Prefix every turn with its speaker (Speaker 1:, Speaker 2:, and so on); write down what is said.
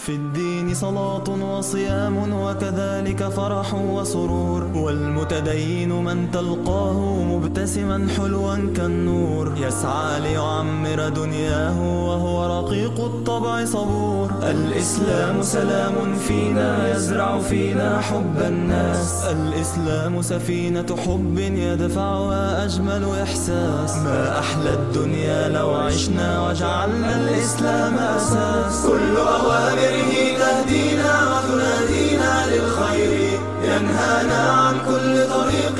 Speaker 1: في الدين صلاة وصيام وكذلك فرح وسرور والمتدين من تلقاه مبتسما حلوا كالنور. يسعى ليعمر دنياه وهو رقيق الطبع صبور. الإسلام سلام فينا يزرع فينا حب الناس. الإسلام سفينة حب يدفعها أجمل إحساس. ما أحلى الدنيا لو عشنا وجعلنا الإسلام أساس. كل أوامره تهدينا وتنادينا للخير. ينهانا عن كل طريق